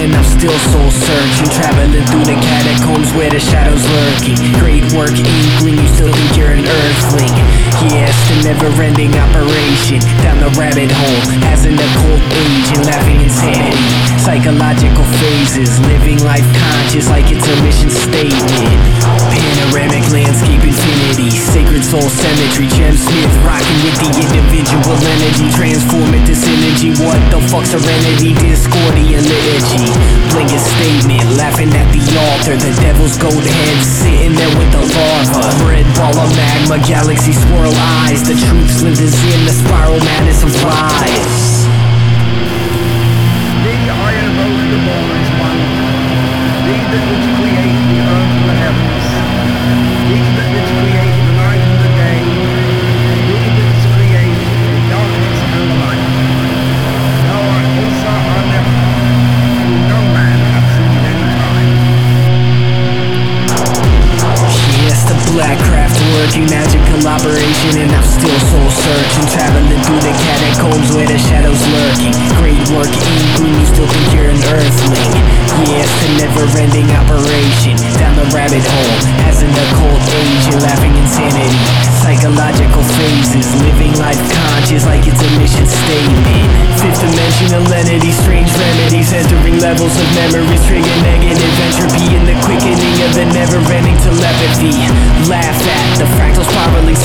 and I'm still soul searching Traveling through the catacombs where the shadows lurking. Great work, inkling, you still think you're an earthling. Yes, the never-ending operation Down the rabbit hole, as in the cold age and Laughing insanity, psychological phases Living life conscious like it's a mission statement. Panoramic landscape infinity Sacred soul cemetery, Gem Smith Rocking with the individual energy Transform it to Fuck serenity? Discordia liturgy. Blinking statement, laughing at the altar. The devil's gold head sitting there with the larva. Red ball of magma, galaxy swirl eyes. The truth slithers in the spiral madness of lies. Operation, and I'm still soul searching, traveling through the catacombs where the shadows lurking. Great work, inkling, you still think you're an earthling. Yes, a never-ending operation, down the rabbit hole, as in the cold age, you're laughing insanity. Psychological phases, living life conscious like it's a mission statement. Fifth dimensional entity, strange remedies, entering levels of memories, trigger negative entropy in the quickening of the never-ending telepathy. Laugh at the fractal spiraling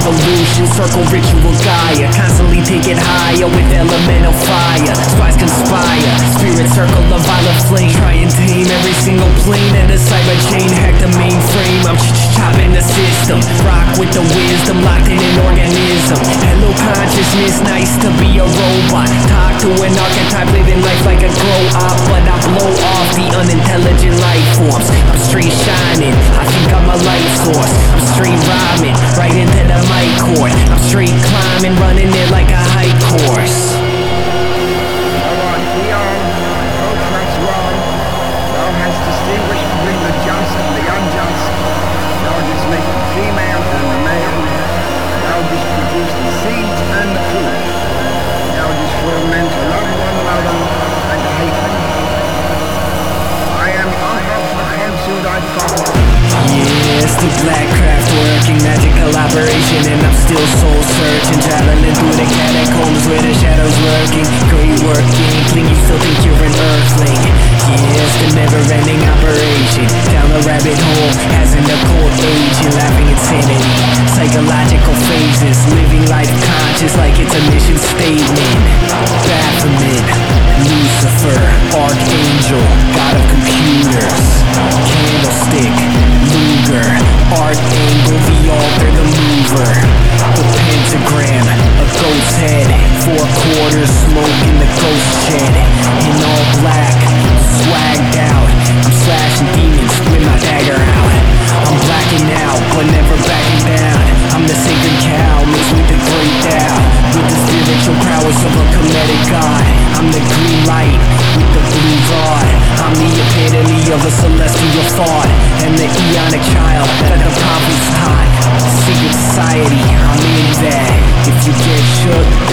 symmetry, global evolution, circle ritual Gaia, constantly taking higher with elemental fire. Spies conspire, spirit circle of violet flame, try and tame every single plane and a cyber chain, hack the mainframe. I'm ch- ch- chopping the system, rock with the wisdom, locked in an organism. Hello consciousness, nice to be a robot. Talk to an archetype, living life like a grow up, but I blow off the unintelligent life forms. I'm straight The black craft working, magical operation, and I'm still soul searching, traveling through the catacombs where the shadows lurking. Great work, inkling, you still think you're an earthling. Yes, the never-ending operation, down the rabbit hole, as in the cold age, you're laughing insanity. Psychological phases, living life conscious like it's a mission statement. Luger, Archangel, the altar, the mover, the pentagram, a ghost head, four quarters, smoke in the ghost shed, in all black, swagged out. I'm slashing demons with my dagger out. I'm blacking out, but never backing down. I'm the sacred cow mixed with the great Tao, with the spiritual prowess of a comedic god. I'm the green light with the blue rod. I'm the epitome of a celestial thought, and the eonic child that the prophets taught. Secret society, I'm in that. If you get shook,